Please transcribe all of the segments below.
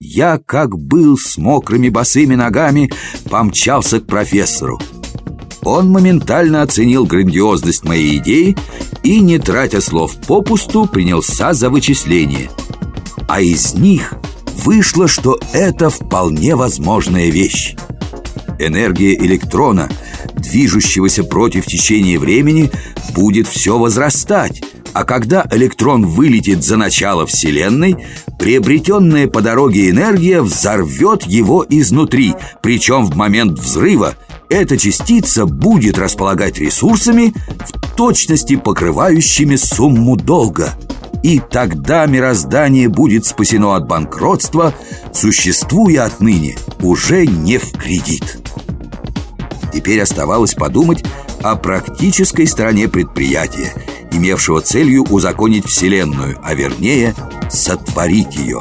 Я, как был с мокрыми босыми ногами, помчался к профессору. Он моментально оценил грандиозность моей идеи и, не тратя слов попусту, принялся за вычисление. А из них вышло, что это вполне возможная вещь. Энергия электрона, движущегося против течения времени, будет все возрастать, а когда электрон вылетит за начало Вселенной, приобретенная по дороге энергия взорвет его изнутри, причем в момент взрыва эта частица будет располагать ресурсами, в точности покрывающими сумму долга. И тогда мироздание будет спасено от банкротства, существуя отныне уже не в кредит. Теперь оставалось подумать о практической стороне предприятия – имевшего целью узаконить Вселенную, а вернее, сотворить ее.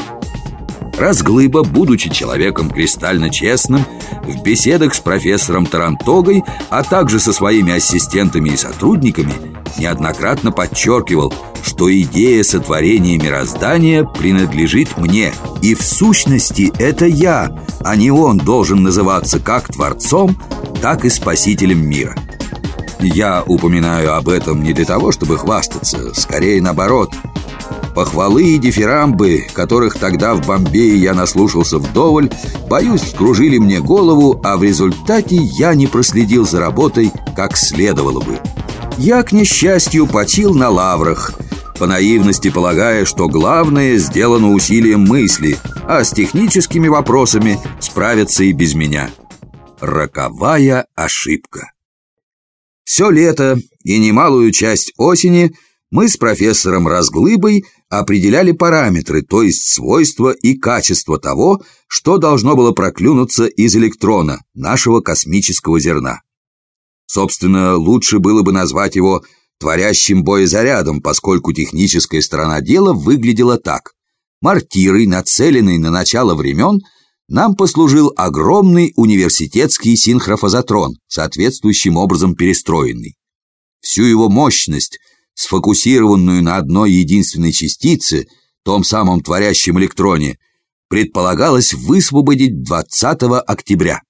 Разглыба, будучи человеком кристально честным, в беседах с профессором Тарантогой, а также со своими ассистентами и сотрудниками, неоднократно подчеркивал, что идея сотворения мироздания принадлежит мне, и в сущности это я, а не он должен называться как Творцом, так и Спасителем мира. Я упоминаю об этом не для того, чтобы хвастаться, скорее наоборот. Похвалы и дифирамбы, которых тогда в Бомбее я наслушался вдоволь, боюсь, вскружили мне голову, а в результате я не проследил за работой, как следовало бы. Я, к несчастью, почил на лаврах, по наивности полагая, что главное сделано усилием мысли, а с техническими вопросами справятся и без меня. Роковая ошибка. Все лето и немалую часть осени мы с профессором Разглыбой определяли параметры, то есть свойства и качество того, что должно было проклюнуться из электрона, нашего космического зерна. Собственно, лучше было бы назвать его творящим боезарядом, поскольку техническая сторона дела выглядела так. Мортирой, нацеленной на начало времен – нам послужил огромный университетский синхрофазотрон, соответствующим образом перестроенный. Всю его мощность, сфокусированную на одной единственной частице, том самом творящем электроне, предполагалось высвободить 20 октября.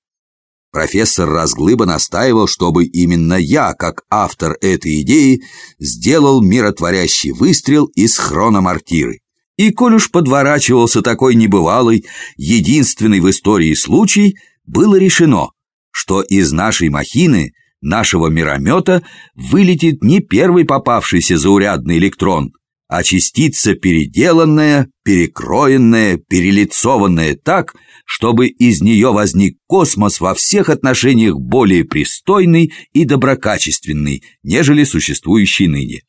Профессор Разглыба настаивал, чтобы именно я, как автор этой идеи, сделал миротворящий выстрел из хрономортиры. И коль уж подворачивался такой небывалый, единственный в истории случай, было решено, что из нашей махины, нашего миромета, вылетит не первый попавшийся заурядный электрон, а частица переделанная, перекроенная, перелицованная так, чтобы из нее возник космос во всех отношениях более пристойный и доброкачественный, нежели существующий ныне.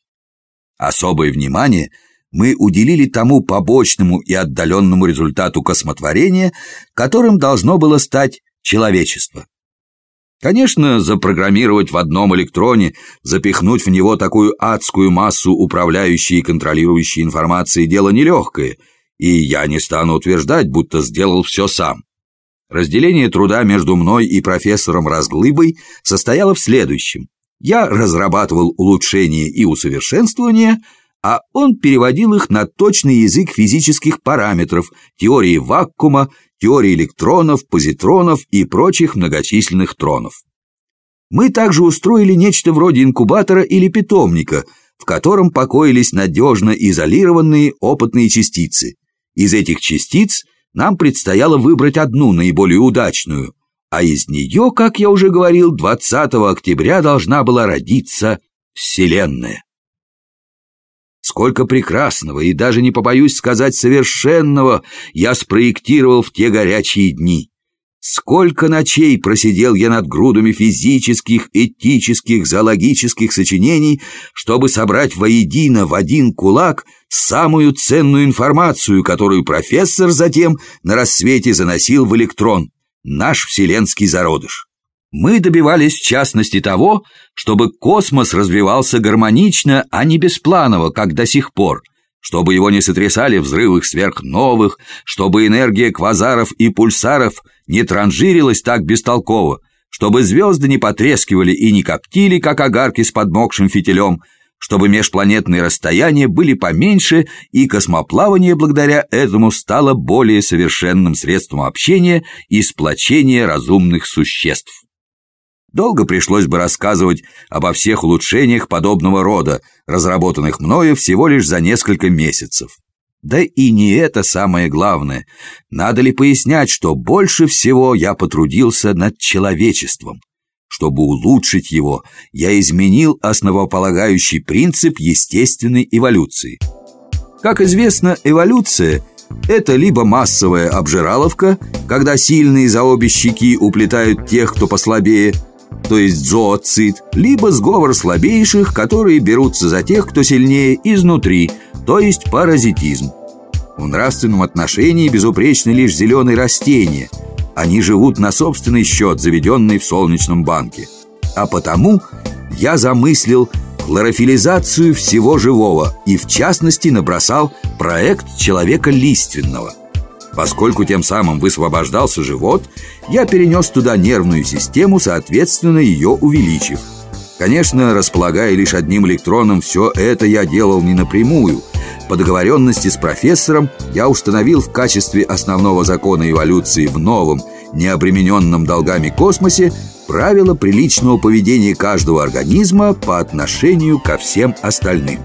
Особое внимание – мы уделили тому побочному и отдаленному результату космотворения, которым должно было стать человечество. Конечно, запрограммировать в одном электроне, запихнуть в него такую адскую массу управляющей и контролирующей информации дело нелегкое, и я не стану утверждать, будто сделал все сам. Разделение труда между мной и профессором Разглыбой состояло в следующем. Я разрабатывал улучшения и усовершенствования – а он переводил их на точный язык физических параметров, теории вакуума, теории электронов, позитронов и прочих многочисленных тронов. Мы также устроили нечто вроде инкубатора или питомника, в котором покоились надежно изолированные опытные частицы. Из этих частиц нам предстояло выбрать одну наиболее удачную, а из нее, как я уже говорил, 20 октября должна была родиться Вселенная. Сколько прекрасного и даже не побоюсь сказать совершенного я спроектировал в те горячие дни. Сколько ночей просидел я над грудами физических, этических, зоологических сочинений, чтобы собрать воедино в один кулак самую ценную информацию, которую профессор затем на рассвете заносил в электрон, наш вселенский зародыш. Мы добивались в частности того, чтобы космос развивался гармонично, а не беспланово, как до сих пор, чтобы его не сотрясали взрывы сверхновых, чтобы энергия квазаров и пульсаров не транжирилась так бестолково, чтобы звезды не потрескивали и не коптили, как огарки с подмокшим фитилем, чтобы межпланетные расстояния были поменьше, и космоплавание благодаря этому стало более совершенным средством общения и сплочения разумных существ. Долго пришлось бы рассказывать обо всех улучшениях подобного рода, разработанных мною всего лишь за несколько месяцев. Да и не это самое главное. Надо ли пояснять, что больше всего я потрудился над человечеством? Чтобы улучшить его, я изменил основополагающий принцип естественной эволюции. Как известно, эволюция – это либо массовая обжираловка, когда сильные за обе щеки уплетают тех, кто послабее, то есть зооцит, либо сговор слабейших, которые берутся за тех, кто сильнее изнутри, то есть паразитизм. В нравственном отношении безупречны лишь зеленые растения – они живут на собственный счет, заведенный в солнечном банке. А потому я замыслил хлорофилизацию всего живого и, в частности, набросал проект человека лиственного. Поскольку тем самым высвобождался живот, я перенес туда нервную систему, соответственно, ее увеличив. Конечно, располагая лишь одним электроном, все это я делал не напрямую. По договоренности с профессором я установил в качестве основного закона эволюции в новом, необремененном долгами космосе правила приличного поведения каждого организма по отношению ко всем остальным.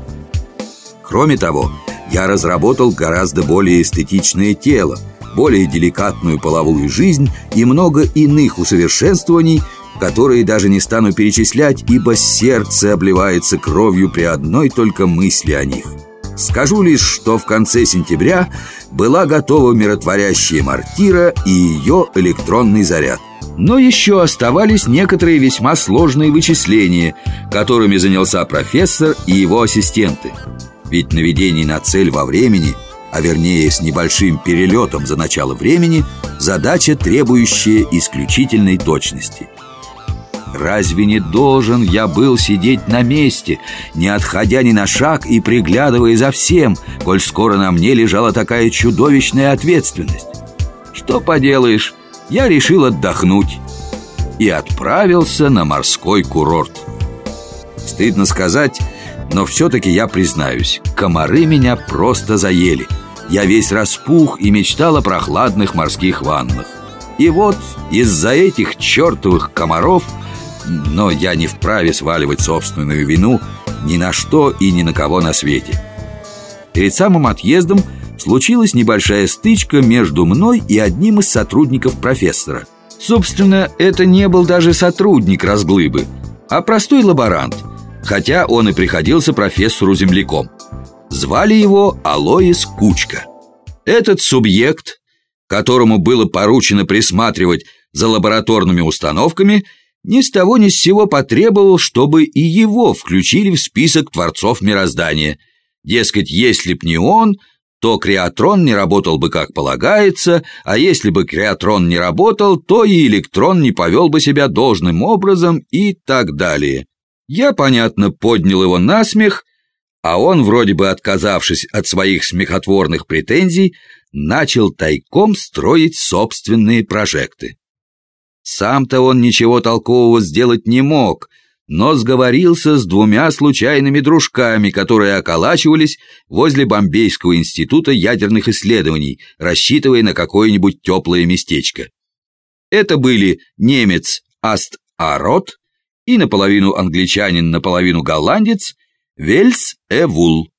Кроме того, я разработал гораздо более эстетичное тело, более деликатную половую жизнь и много иных усовершенствований, которые даже не стану перечислять, ибо сердце обливается кровью при одной только мысли о них – Скажу лишь, что в конце сентября была готова миротворящая мортира и ее электронный заряд. Но еще оставались некоторые весьма сложные вычисления, которыми занялся профессор и его ассистенты. Ведь наведение на цель во времени, а вернее с небольшим перелетом за начало времени, задача, требующая исключительной точности – Разве не должен я был сидеть на месте, не отходя ни на шаг и приглядывая за всем, коль скоро на мне лежала такая чудовищная ответственность? Что поделаешь, я решил отдохнуть и отправился на морской курорт. Стыдно сказать, но все-таки я признаюсь, комары меня просто заели. Я весь распух и мечтал о прохладных морских ваннах. И вот из-за этих чертовых комаров – но я не вправе сваливать собственную вину ни на что и ни на кого на свете. Перед самым отъездом случилась небольшая стычка между мной и одним из сотрудников профессора. Собственно, это не был даже сотрудник разглыбы, а простой лаборант, хотя он и приходился профессору-земляком. Звали его Алоис Кучка. Этот субъект, которому было поручено присматривать за лабораторными установками – ни с того ни с сего потребовал, чтобы и его включили в список творцов мироздания. Дескать, если б не он, то креатрон не работал бы как полагается, а если бы креатрон не работал, то и электрон не повел бы себя должным образом и так далее. Я, понятно, поднял его на смех, а он, вроде бы отказавшись от своих смехотворных претензий, начал тайком строить собственные прожекты. Сам-то он ничего толкового сделать не мог, но сговорился с двумя случайными дружками, которые околачивались возле Бомбейского института ядерных исследований, рассчитывая на какое-нибудь теплое местечко. Это были немец Аст Арот и наполовину англичанин, наполовину голландец Вельс Эвул.